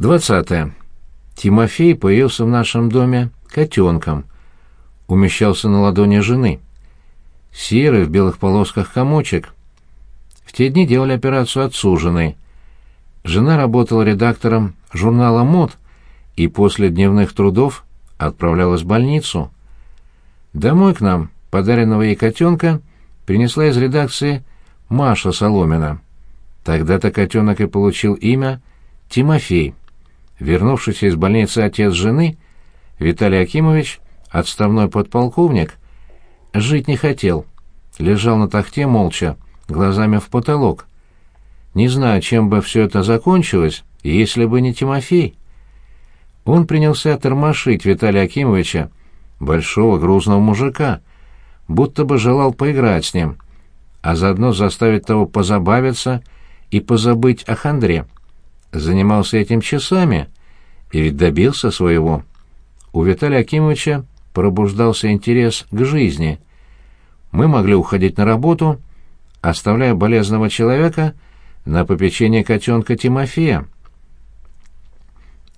20. Тимофей появился в нашем доме котенком. Умещался на ладони жены. Серый в белых полосках комочек. В те дни делали операцию отцу жены. Жена работала редактором журнала «Мод» и после дневных трудов отправлялась в больницу. Домой к нам подаренного ей котенка принесла из редакции Маша Соломина. Тогда-то котенок и получил имя Тимофей. Вернувшийся из больницы отец жены, Виталий Акимович, отставной подполковник, жить не хотел. Лежал на тахте молча, глазами в потолок. Не знаю, чем бы все это закончилось, если бы не Тимофей. Он принялся тормошить Виталия Акимовича, большого грузного мужика, будто бы желал поиграть с ним, а заодно заставить того позабавиться и позабыть о хандре. Занимался этим часами и ведь добился своего. У Виталия Акимовича пробуждался интерес к жизни. Мы могли уходить на работу, оставляя болезного человека на попечение котенка Тимофея.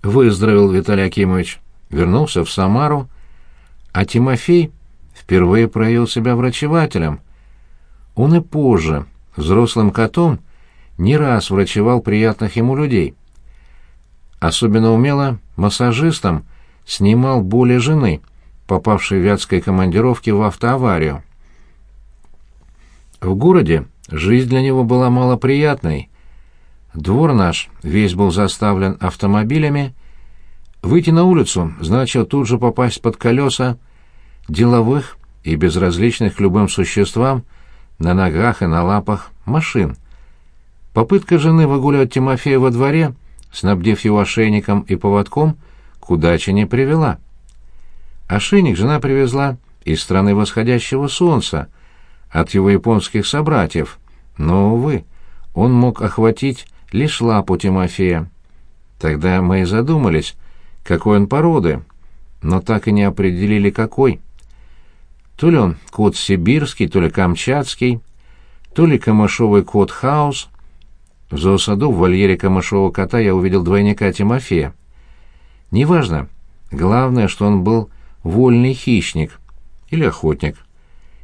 Выздоровел Виталий Акимович, вернулся в Самару, а Тимофей впервые проявил себя врачевателем. Он и позже, взрослым котом, не раз врачевал приятных ему людей. Особенно умело массажистом снимал боли жены, попавшей в вятской командировке в автоаварию. В городе жизнь для него была малоприятной. Двор наш весь был заставлен автомобилями. Выйти на улицу значило тут же попасть под колеса деловых и безразличных к любым существам на ногах и на лапах машин. Попытка жены выгуливать Тимофея во дворе, снабдив его ошейником и поводком, к удаче не привела. Ошейник жена привезла из страны восходящего солнца, от его японских собратьев, но, увы, он мог охватить лишь лапу Тимофея. Тогда мы и задумались, какой он породы, но так и не определили, какой. То ли он кот сибирский, то ли камчатский, то ли камышовый кот Хаус. В зоосаду в вольере камышового кота я увидел двойника Тимофея. Неважно, главное, что он был вольный хищник или охотник.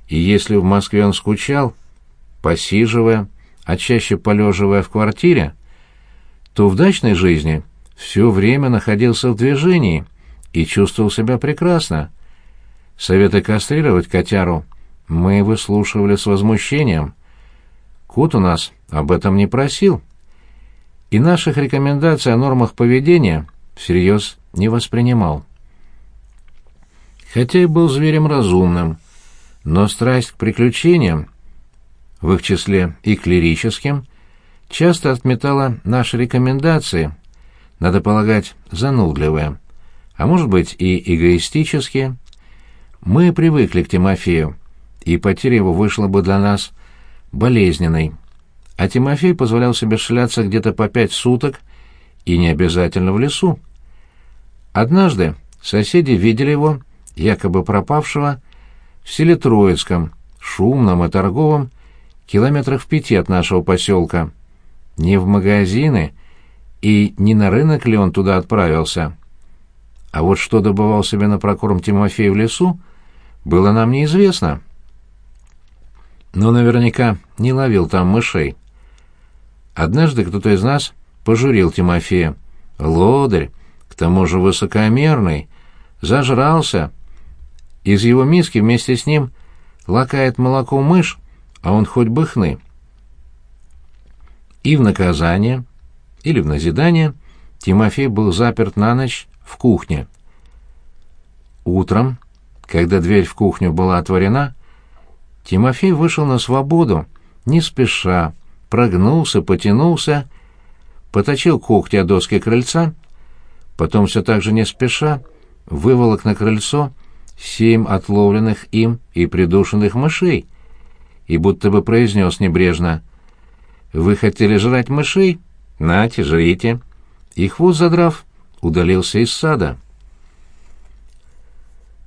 И если в Москве он скучал, посиживая, а чаще полеживая в квартире, то в дачной жизни все время находился в движении и чувствовал себя прекрасно. Советы кастрировать котяру мы выслушивали с возмущением. Кот у нас об этом не просил. И наших рекомендаций о нормах поведения всерьез не воспринимал. Хотя и был зверем разумным, но страсть к приключениям, в их числе и к лирическим, часто отметала наши рекомендации, надо полагать, занудливые, а может быть и эгоистические. Мы привыкли к Тимофею, и потеря его вышла бы для нас болезненной. А Тимофей позволял себе шляться где-то по пять суток и не обязательно в лесу. Однажды соседи видели его, якобы пропавшего, в селе Троицком, шумном и торговом, километрах в пяти от нашего поселка. Не в магазины и не на рынок ли он туда отправился. А вот что добывал себе на прокорм Тимофей в лесу, было нам неизвестно. Но наверняка не ловил там мышей. Однажды кто-то из нас пожурил Тимофея. «Лодырь, к тому же высокомерный, зажрался. Из его миски вместе с ним лакает молоко мышь, а он хоть бы хны». И в наказание, или в назидание, Тимофей был заперт на ночь в кухне. Утром когда дверь в кухню была отворена, Тимофей вышел на свободу, не спеша, прогнулся, потянулся, поточил когти о доски крыльца, потом все так же не спеша выволок на крыльцо семь отловленных им и придушенных мышей и будто бы произнес небрежно «Вы хотели жрать мышей? Нате, жрите!» И хвост задрав, удалился из сада.